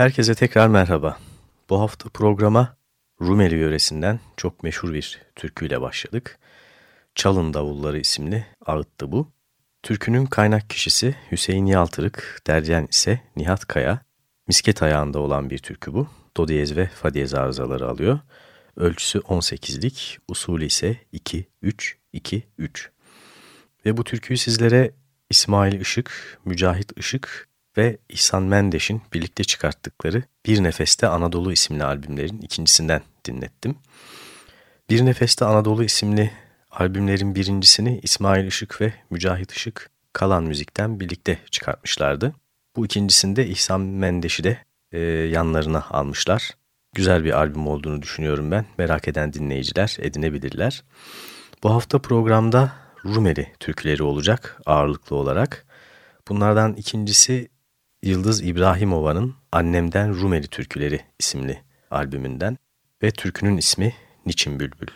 Herkese tekrar merhaba. Bu hafta programa Rumeli yöresinden çok meşhur bir türküyle başladık. Çalın Davulları isimli ağıttı bu. Türkünün kaynak kişisi Hüseyin Yaltırık, deryen ise Nihat Kaya. Misket ayağında olan bir türkü bu. Do diyez ve fa diyez arızaları alıyor. Ölçüsü 18'lik, usulü ise 2-3-2-3. Ve bu türküyü sizlere İsmail Işık, Mücahit Işık ve İhsan Mendeş'in birlikte çıkarttıkları Bir Nefeste Anadolu isimli albümlerin ikincisinden dinlettim. Bir Nefeste Anadolu isimli Albümlerin birincisini İsmail Işık ve Mücahit Işık Kalan Müzik'ten birlikte çıkartmışlardı. Bu ikincisinde İhsan Mendeş'i de e, yanlarına almışlar. Güzel bir albüm olduğunu düşünüyorum ben. Merak eden dinleyiciler edinebilirler. Bu hafta programda Rumeli türküleri olacak ağırlıklı olarak. Bunlardan ikincisi Yıldız İbrahimova'nın Annemden Rumeli Türküleri isimli albümünden ve türkünün ismi Niçin Bülbül.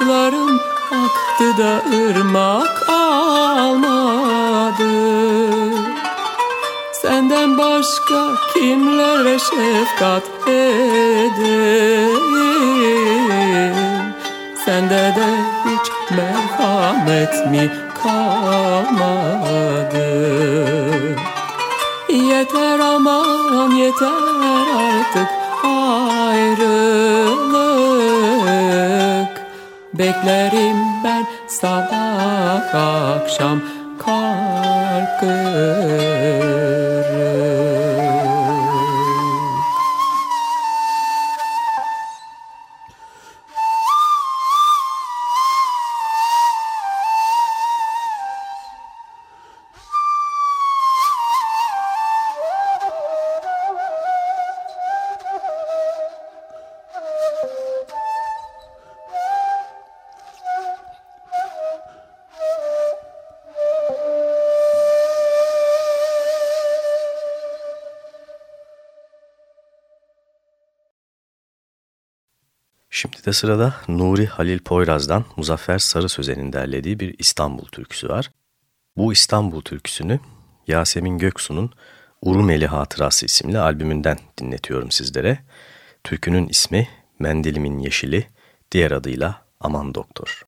Gözyaşlarım aktı da ırmak almadı. Senden başka kimlere şefkat edeyim? Sende de hiç merhamet mi kalmadı? Yeter aman yeter artık Beklerim ben sabah akşam Şimdi de sırada Nuri Halil Poyraz'dan Muzaffer Sarı Sözen'in derlediği bir İstanbul türküsü var. Bu İstanbul türküsünü Yasemin Göksu'nun Urumeli Hatırası isimli albümünden dinletiyorum sizlere. Türkünün ismi Mendilimin Yeşili, diğer adıyla Aman Doktor.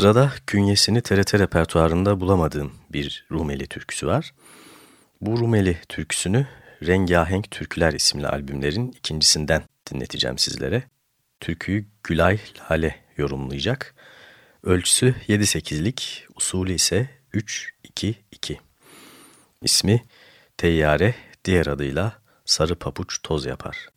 Sırada künyesini TRT repertuarında bulamadığım bir Rumeli türküsü var. Bu Rumeli türküsünü Rengahenk Türküler isimli albümlerin ikincisinden dinleteceğim sizlere. Türküyü Gülay Lale yorumlayacak. Ölçüsü 7-8'lik, usulü ise 3-2-2. İsmi Teyyare, diğer adıyla Sarı Papuç Toz Yapar.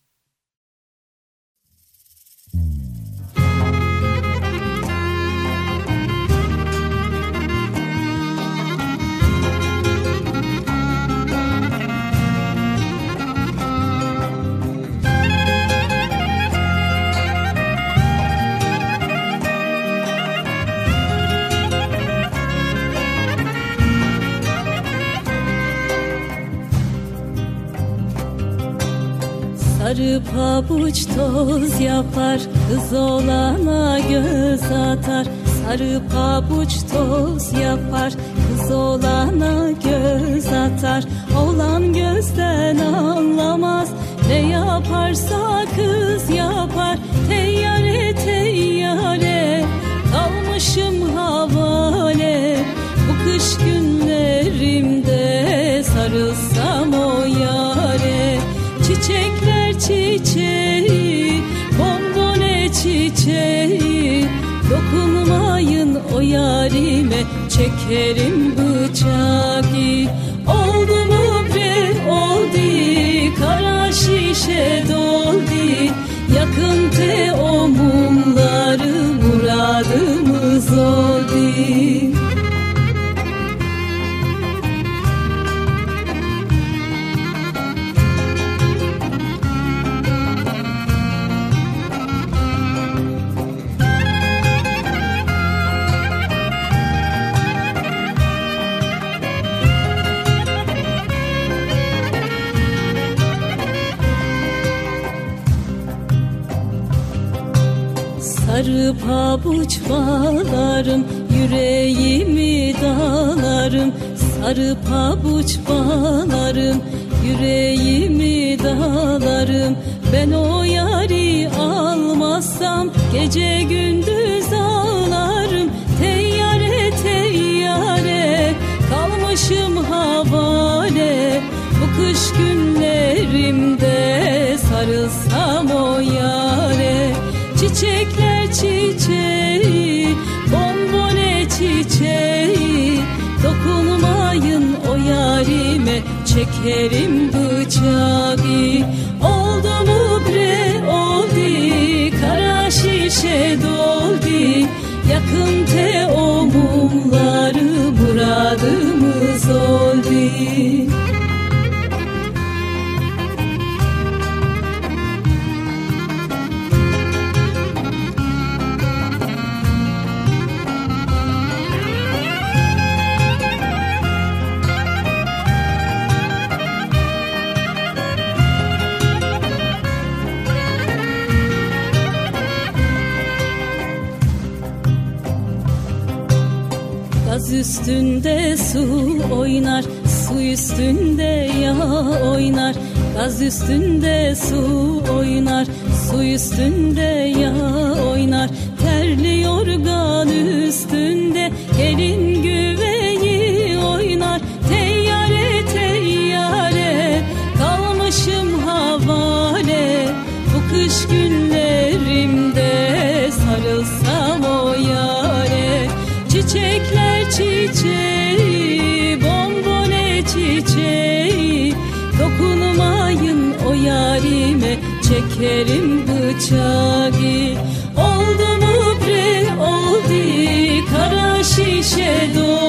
Sarı pabuç toz yapar Kız olana göz atar. Sarı pabuç toz yapar Kız olana göz atar. Olan gözden anlamaz Ne yaparsa kız yapar. Teyyare teyyare Kalmışım havale. Bu kış günlerimde Sarılsam o yare Çiçekler çiçeği Bombone çiçeği. Dokunmayın o yarime Çekerim bıçağı. Oldu mu bre oldu Kara şişe doldu Sarı pabuç bağlarım Yüreğimi dağlarım. Sarı pabuç bağlarım Yüreğimi dağlarım. Ben o yari almazsam Gece gündüz ağlarım. Teyyare teyyare Kalmışım havale. Bu kış günlerimde Sarılsam o Çiçekler çiçeği, bombone çiçeği. Dokunmayın o yarime, çekerim bıçağı. Oldu mu bre oldu, kara şişe doldu. Yakın te o mumları, muradımız oldu üstünde su oynar, su üstünde yağ oynar. Gaz üstünde su oynar, su üstünde yağ oynar. Terli yorgan üstünde gelin güveyi çiçeği, bombone çiçeği. Dokunmayın o yarime, çekerim bıçağı. Oldu mu bre oldu, kara şişe doldu.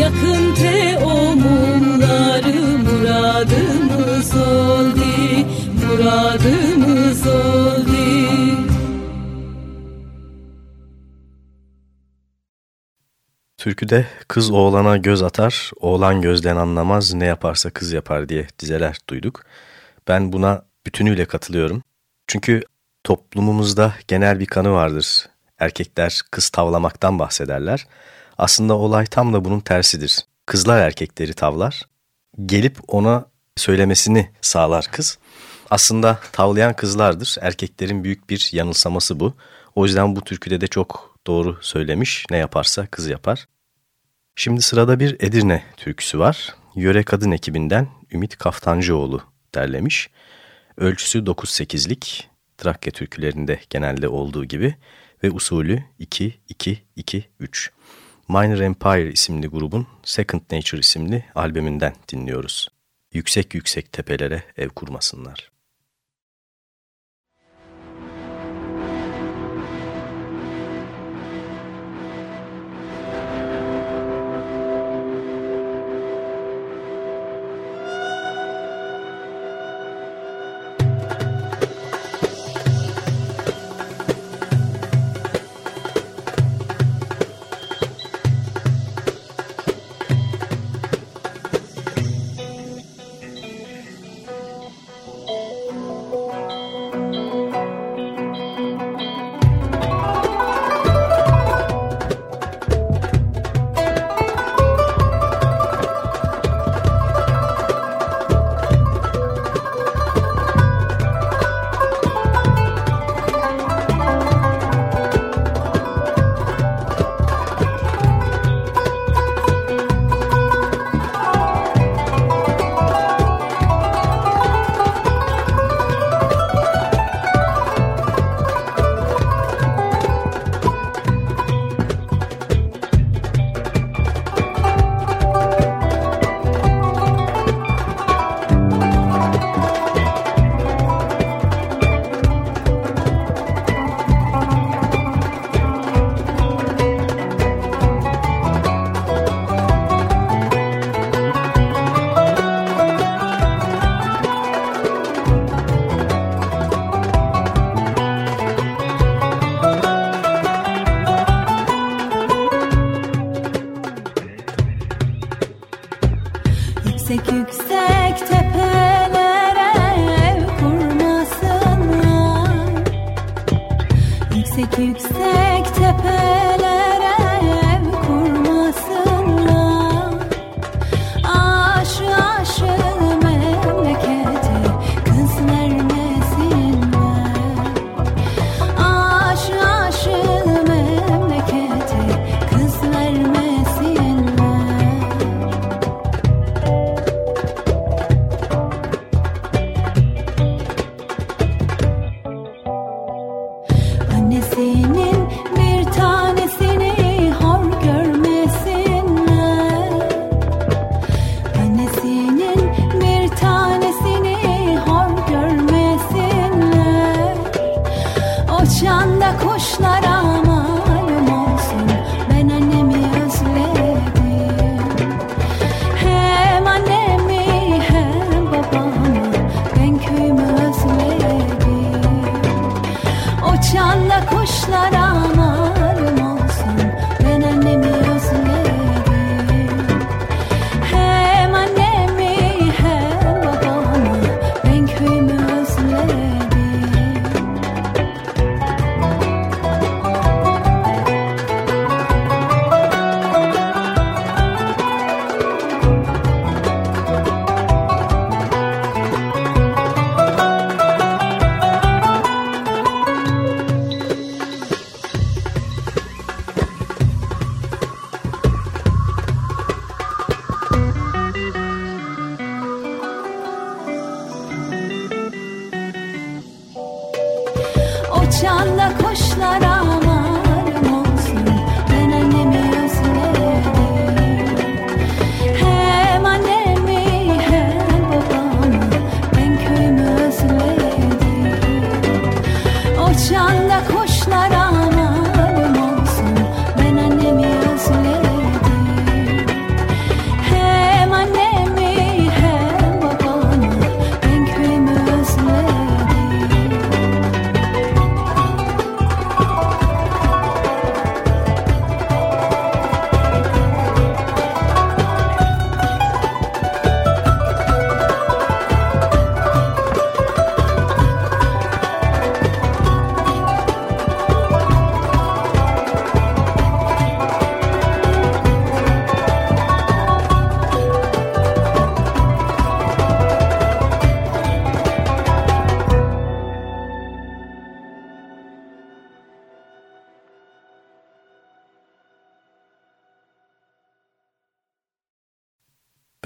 Yakın te o mumları muradımız oldu Muradımız oldu Türküde kız oğlana göz atar, oğlan gözden anlamaz, ne yaparsa kız yapar diye dizeler duyduk. Ben buna bütünüyle katılıyorum. Çünkü toplumumuzda genel bir kanı vardır. Erkekler kız tavlamaktan bahsederler. Aslında olay tam da bunun tersidir. Kızlar erkekleri tavlar. Gelip ona söylemesini sağlar kız. Aslında tavlayan kızlardır. Erkeklerin büyük bir yanılsaması bu. O yüzden bu türküde de çok doğru söylemiş. Ne yaparsa kız yapar. Şimdi sırada bir Edirne türküsü var. Yöre Kadın ekibinden Ümit Kaftancıoğlu derlemiş. Ölçüsü 9-8'lik, Trakya türkülerinde genelde olduğu gibi ve usulü 2-2-2-3. Minor Empire isimli grubun Second Nature isimli albümünden dinliyoruz. Yüksek yüksek tepelere ev kurmasınlar.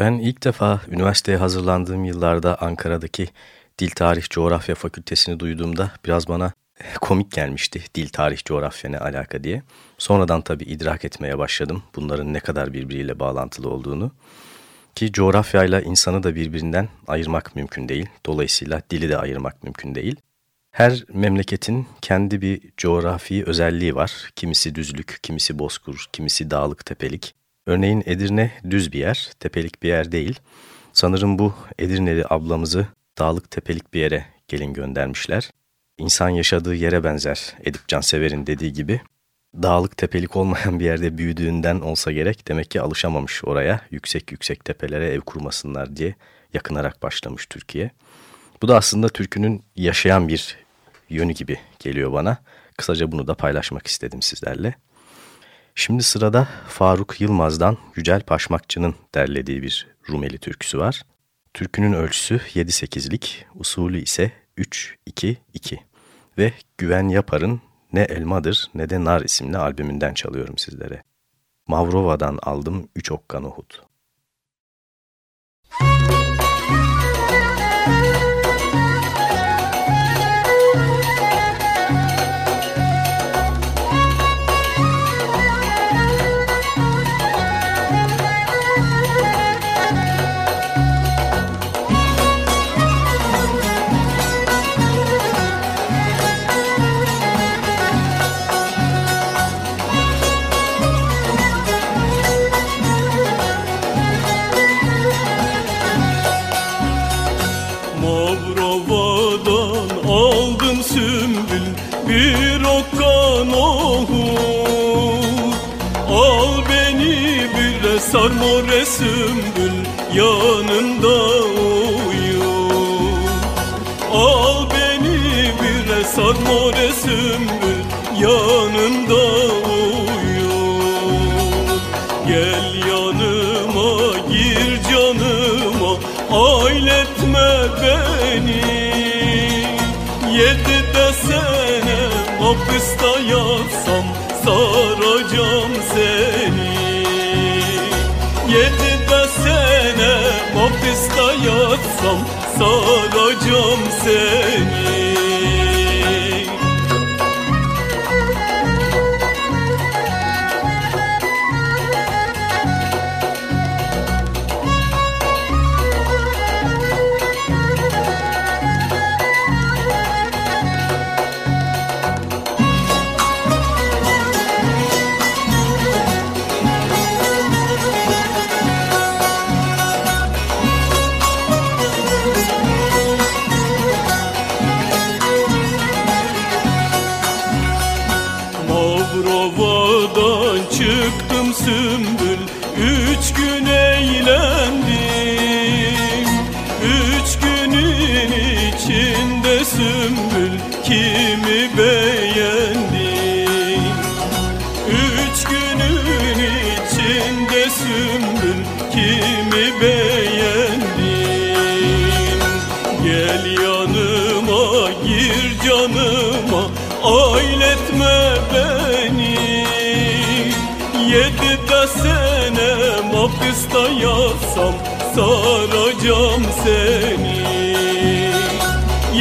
Ben ilk defa üniversiteye hazırlandığım yıllarda Ankara'daki Dil Tarih Coğrafya Fakültesini duyduğumda biraz bana komik gelmişti dil tarih coğrafya ne alaka diye. Sonradan tabii idrak etmeye başladım bunların ne kadar birbiriyle bağlantılı olduğunu. Ki coğrafyayla insanı da birbirinden ayırmak mümkün değil. Dolayısıyla dili de ayırmak mümkün değil. Her memleketin kendi bir coğrafi özelliği var. Kimisi düzlük, kimisi bozkur, kimisi dağlık tepelik. Örneğin Edirne düz bir yer, tepelik bir yer değil. Sanırım bu Edirneli ablamızı dağlık tepelik bir yere gelin göndermişler. İnsan yaşadığı yere benzer Edip Cansever'in dediği gibi. Dağlık tepelik olmayan bir yerde büyüdüğünden olsa gerek demek ki alışamamış oraya yüksek yüksek tepelere ev kurmasınlar diye yakınarak başlamış Türkiye. Bu da aslında türkünün yaşayan bir yönü gibi geliyor bana. Kısaca bunu da paylaşmak istedim sizlerle. Şimdi sırada Faruk Yılmaz'dan Yücel Paşmakçı'nın derlediği bir Rumeli türküsü var. Türkünün ölçüsü 7-8'lik, usulü ise 3-2-2 ve Güven Yapar'ın Ne Elmadır Ne de Nar isimli albümünden çalıyorum sizlere. Mavrova'dan aldım 3 okka nohut. Müzik yo. Saracağım seni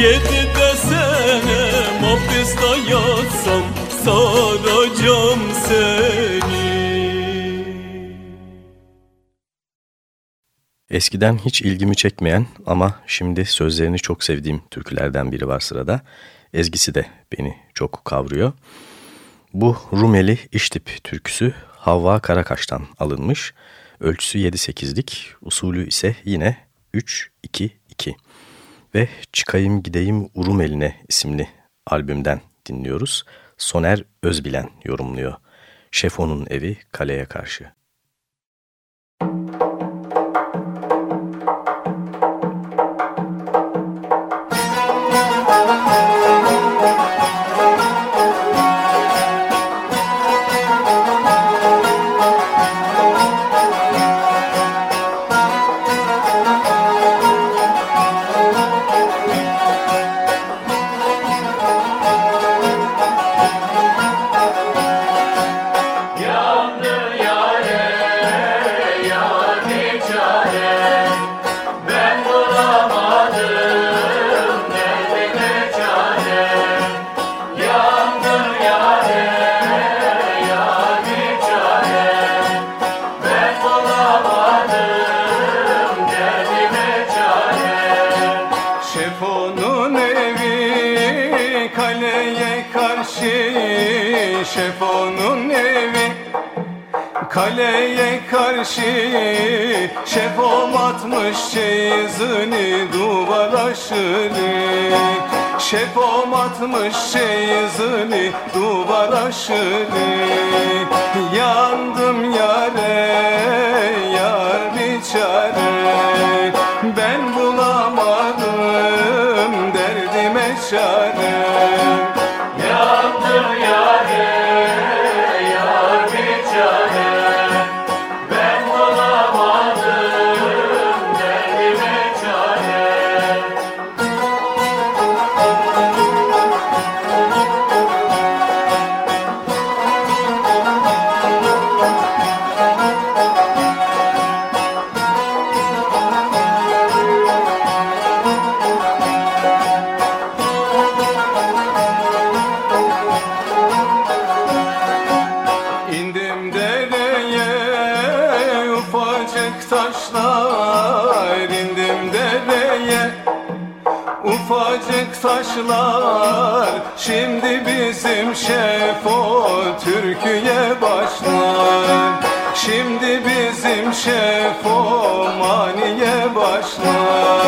Yedi de sene hapiste yatsam Saracağım seni Eskiden hiç ilgimi çekmeyen ama şimdi sözlerini çok sevdiğim türkülerden biri var sırada. Ezgisi de beni çok kavruyor. Bu Rumeli İştip türküsü Havva Karakaş'tan alınmış. Ölçüsü 7-8'lik, usulü ise yine 3-2-2. Ve Çıkayım Gideyim Urumeli'ne isimli albümden dinliyoruz. Soner Özbilen yorumluyor. Şefo'nun evi kaleye karşı. Karşı şefom atmış çeyizini duvar aşırı. Şefom atmış çeyizini duvar aşırı. Yandım yare yar bir çare Ben bulamadım derdime çare şefo türküye başlar. Şimdi bizim şefo maniye başlar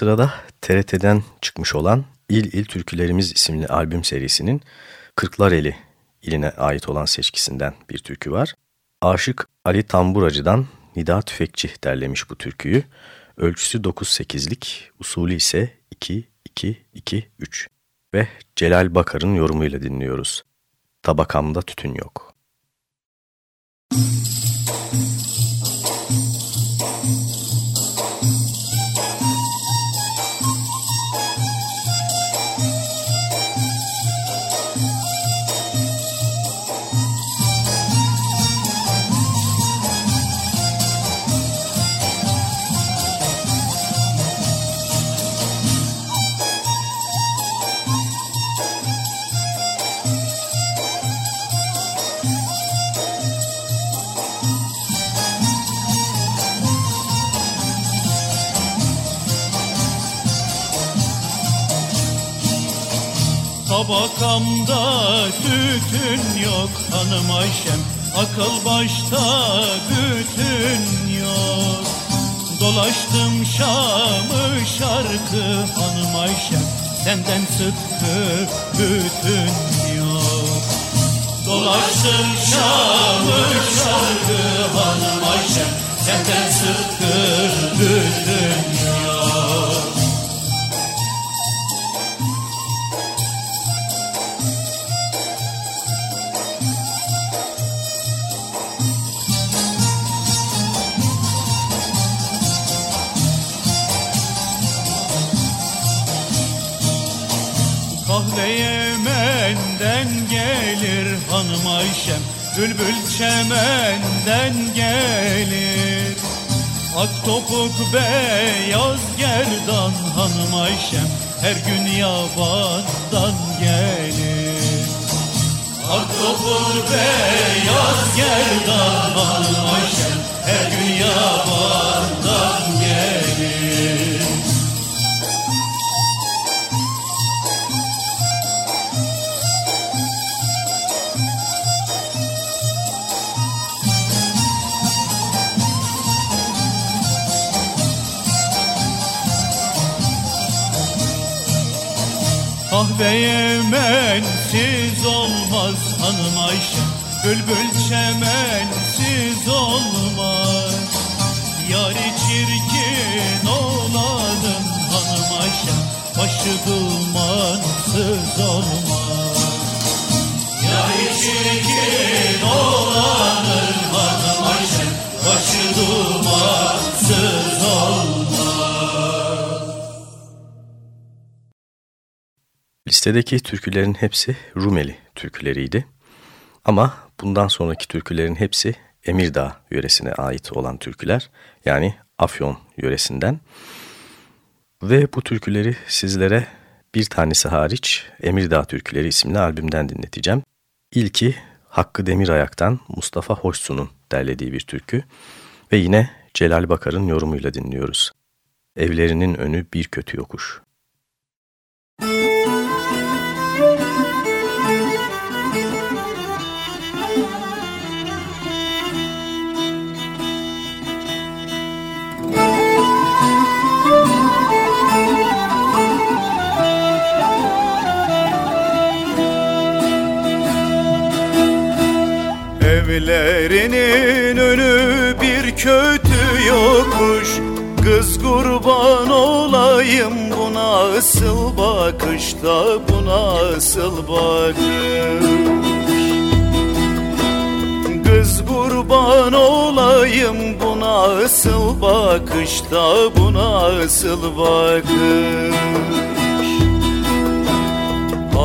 sırada TRT'den çıkmış olan İl İl Türkülerimiz isimli albüm serisinin Kırklareli iline ait olan seçkisinden bir türkü var. Aşık Ali Tamburacı'dan Nida Tüfekçi derlemiş bu türküyü. Ölçüsü 9-8'lik, usulü ise 2-2-2-3 ve Celal Bakar'ın yorumuyla dinliyoruz. Tabakamda tütün yok. Tabakamda tütün yok hanım Ayşem. Akıl başta bütün yok. Dolaştım Şam'ı şarkı hanım Ayşem. Senden sıkkı bütün yok. Dolaştım Şam'ı şarkı hanım Ayşem. Senden sıkkı bütün yok Ayşem Bülbül çemenden gelir. Ak topuk beyaz gerdan hanım Ayşem Her gün yabandan gelir. Ak topuk beyaz gerdan hanım Ayşem Her gün yabandan gelir Kahve yemensiz olmaz hanım Ayşe. Bülbül çemensiz olmaz. Yari çirkin olanın hanım Ayşe. Başı dumansız olmaz. Yari çirkin olanın hanım Ayşe. Başı dumansız Listedeki türkülerin hepsi Rumeli türküleriydi. Ama bundan sonraki türkülerin hepsi Emirdağ yöresine ait olan türküler. Yani Afyon yöresinden. Ve bu türküleri sizlere bir tanesi hariç Emirdağ Türküleri isimli albümden dinleteceğim. İlki Hakkı Demirayak'tan Mustafa Hoşsu'nun derlediği bir türkü ve yine Celal Bakar'ın yorumuyla dinliyoruz. Evlerinin önü bir kötü yokuş. Evlerinin önü bir kötü yokmuş. Kız kurban olayım buna asıl bakışta buna asıl bakış. Kız kurban olayım buna asıl bakışta buna asıl bakış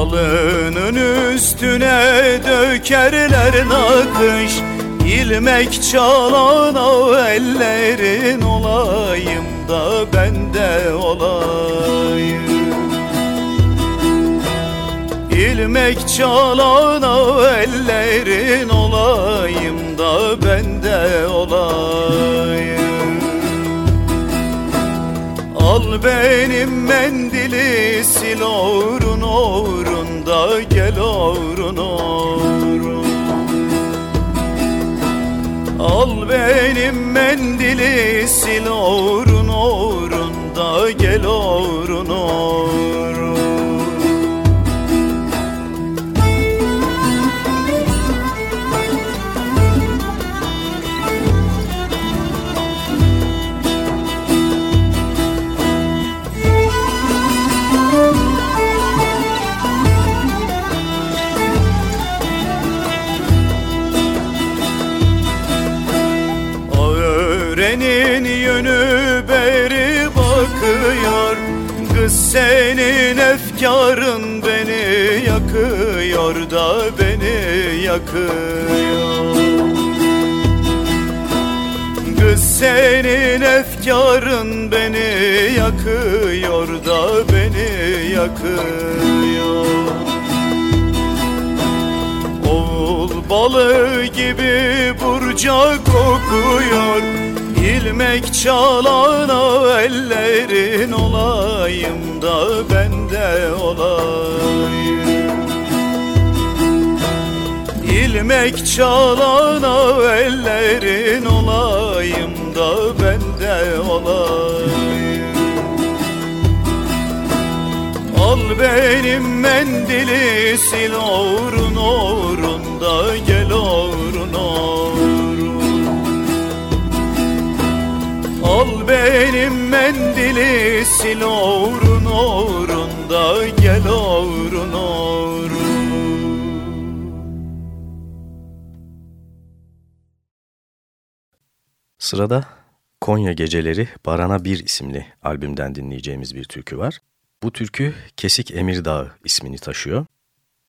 Halının üstüne dökerler nakış. İlmek çalan o ellerin olayım da ben de olayım. İlmek çalan o ellerin olayım da ben de olayım Al benim mendili sil orun orunda gel orun orun Al benim mendili sil orun orunda gel orun orun senin efkarın beni yakıyor da beni yakıyor. Kız senin efkarın beni yakıyor da beni yakıyor. Oğul balığı gibi burca kokuyor İlmek çalan o ellerin olayım da ben de olayım. İlmek çalan o ellerin olayım da ben de olayım. Al benim mendili sil orun orunda gel orun benim mendili sil orun orunda gel orun orun Sırada Konya Geceleri Barana Bir isimli albümden dinleyeceğimiz bir türkü var. Bu türkü Kesik Emirdağ ismini taşıyor.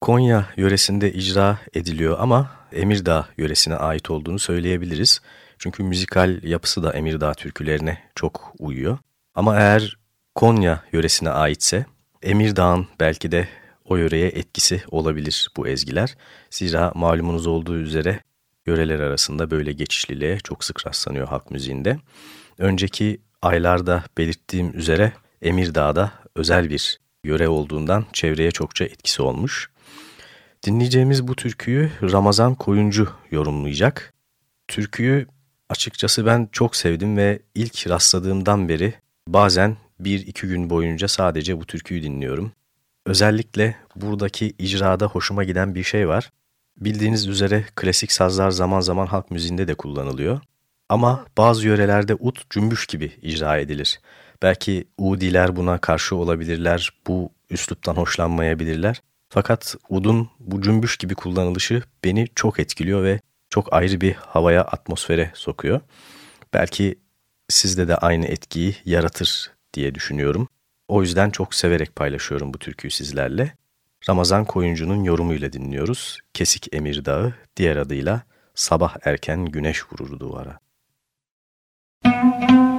Konya yöresinde icra ediliyor ama Emirdağ yöresine ait olduğunu söyleyebiliriz. Çünkü müzikal yapısı da Emirdağ türkülerine çok uyuyor. Ama eğer Konya yöresine aitse Emirdağ'ın belki de o yöreye etkisi olabilir bu ezgiler. Zira malumunuz olduğu üzere yöreler arasında böyle geçişliliğe çok sık rastlanıyor halk müziğinde. Önceki aylarda belirttiğim üzere Emirdağ'da özel bir yöre olduğundan çevreye çokça etkisi olmuş. Dinleyeceğimiz bu türküyü Ramazan Koyuncu yorumlayacak. Türküyü açıkçası ben çok sevdim ve ilk rastladığımdan beri bazen bir iki gün boyunca sadece bu türküyü dinliyorum. Özellikle buradaki icrada hoşuma giden bir şey var. Bildiğiniz üzere klasik sazlar zaman zaman halk müziğinde de kullanılıyor. Ama bazı yörelerde ut cümbüş gibi icra edilir. Belki Udiler buna karşı olabilirler, bu üsluptan hoşlanmayabilirler. Fakat udun bu cümbüş gibi kullanılışı beni çok etkiliyor ve çok ayrı bir havaya, atmosfere sokuyor. Belki sizde de aynı etkiyi yaratır diye düşünüyorum. O yüzden çok severek paylaşıyorum bu türküyü sizlerle. Ramazan Koyuncu'nun yorumuyla dinliyoruz. Kesik Emir Dağı, diğer adıyla Sabah Erken Güneş Vurur Duvara. Müzik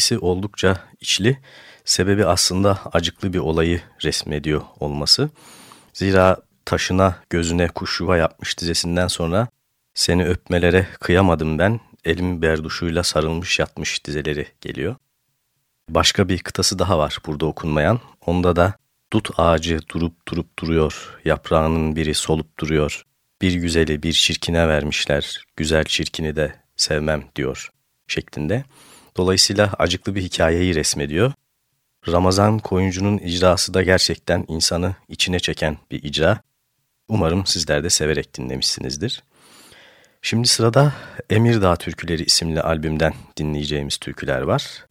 ezgisi oldukça içli, sebebi aslında acıklı bir olayı resmediyor olması. Zira taşına gözüne kuş yuva yapmış dizesinden sonra seni öpmelere kıyamadım ben, elim berduşuyla sarılmış yatmış dizeleri geliyor. Başka bir kıtası daha var burada okunmayan. Onda da dut ağacı durup durup duruyor, yaprağının biri solup duruyor. Bir güzeli bir çirkine vermişler, güzel çirkini de sevmem diyor şeklinde. Dolayısıyla acıklı bir hikayeyi resmediyor. Ramazan koyuncunun icrası da gerçekten insanı içine çeken bir icra. Umarım sizler de severek dinlemişsinizdir. Şimdi sırada Emirdağ Türküleri isimli albümden dinleyeceğimiz türküler var.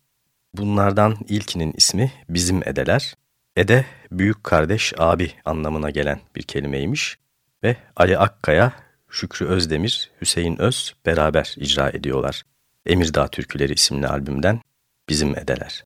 Bunlardan ilkinin ismi Bizim Edeler. Ede, büyük kardeş, abi anlamına gelen bir kelimeymiş ve Ali Akkaya, Şükrü Özdemir, Hüseyin Öz beraber icra ediyorlar. Emirdağ Türküleri isimli albümden Bizim Edeler.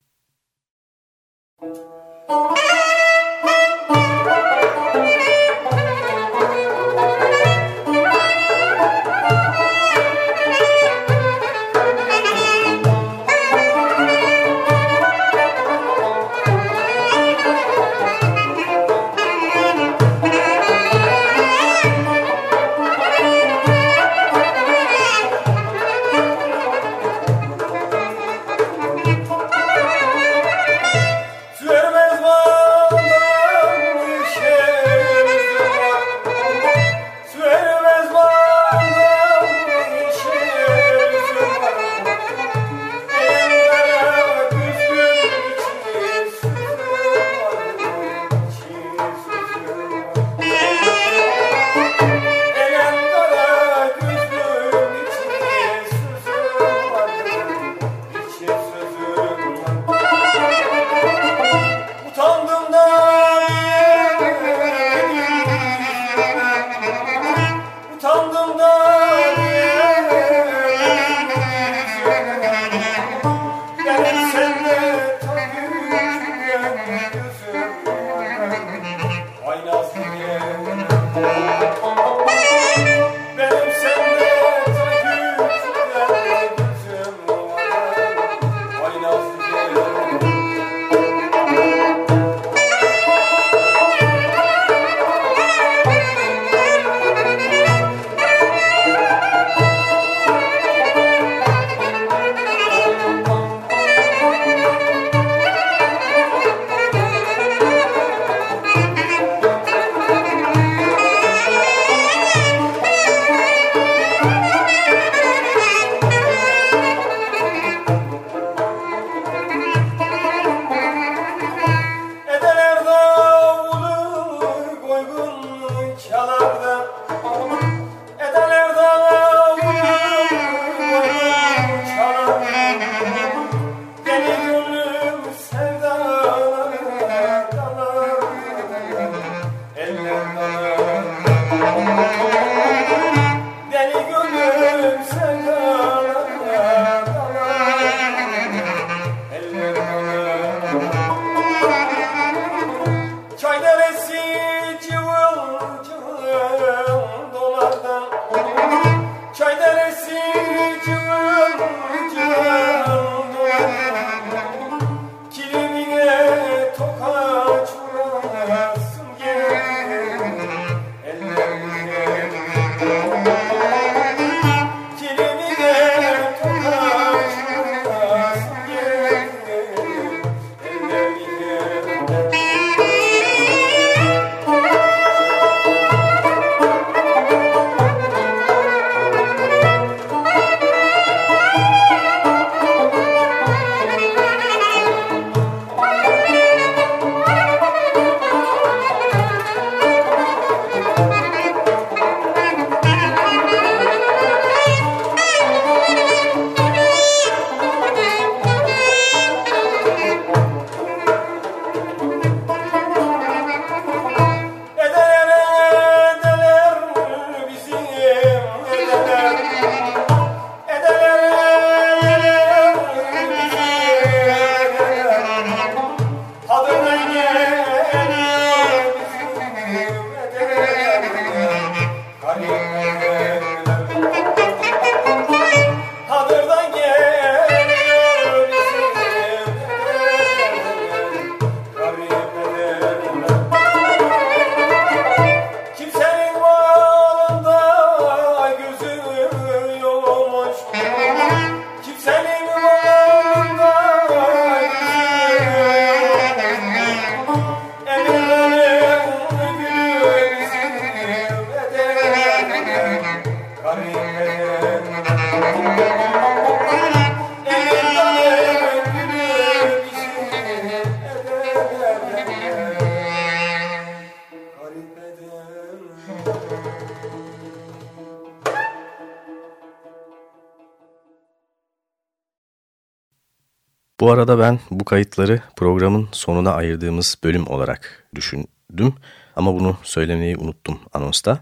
Bu arada ben bu kayıtları programın sonuna ayırdığımız bölüm olarak düşündüm ama bunu söylemeyi unuttum anonsta.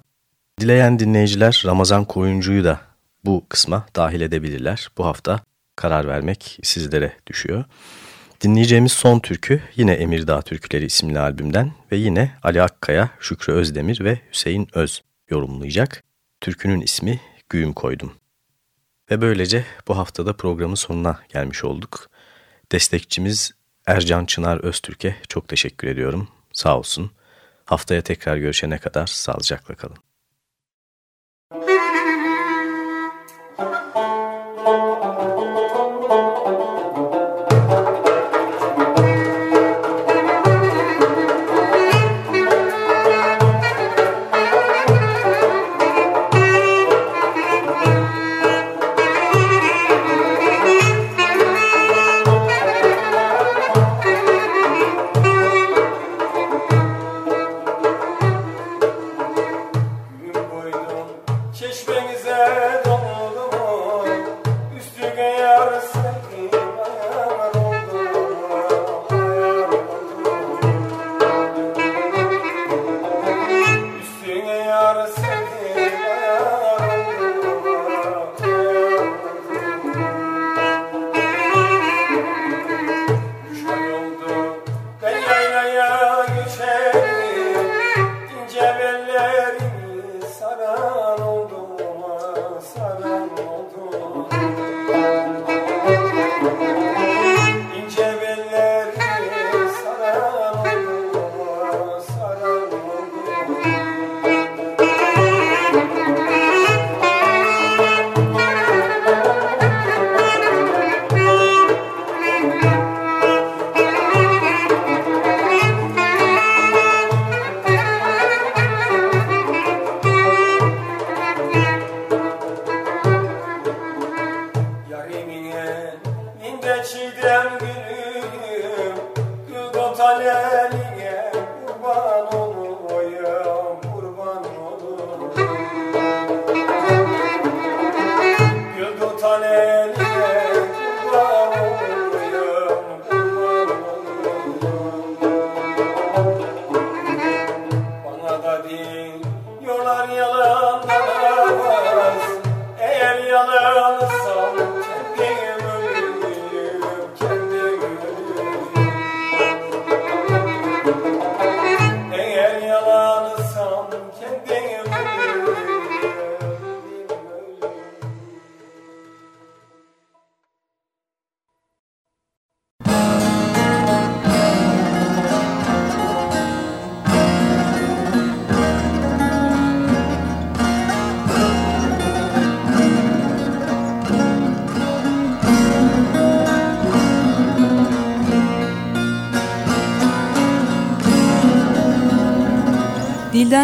Dileyen dinleyiciler Ramazan Koyuncu'yu da bu kısma dahil edebilirler. Bu hafta karar vermek sizlere düşüyor. Dinleyeceğimiz son türkü yine Emirdağ Türküleri isimli albümden ve yine Ali Akkaya, Şükrü Özdemir ve Hüseyin Öz yorumlayacak. Türkünün ismi Güğüm Koydum. Ve böylece bu haftada programın sonuna gelmiş olduk. Destekçimiz Ercan Çınar Öztürk'e çok teşekkür ediyorum. Sağ olsun. Haftaya tekrar görüşene kadar sağlıcakla kalın.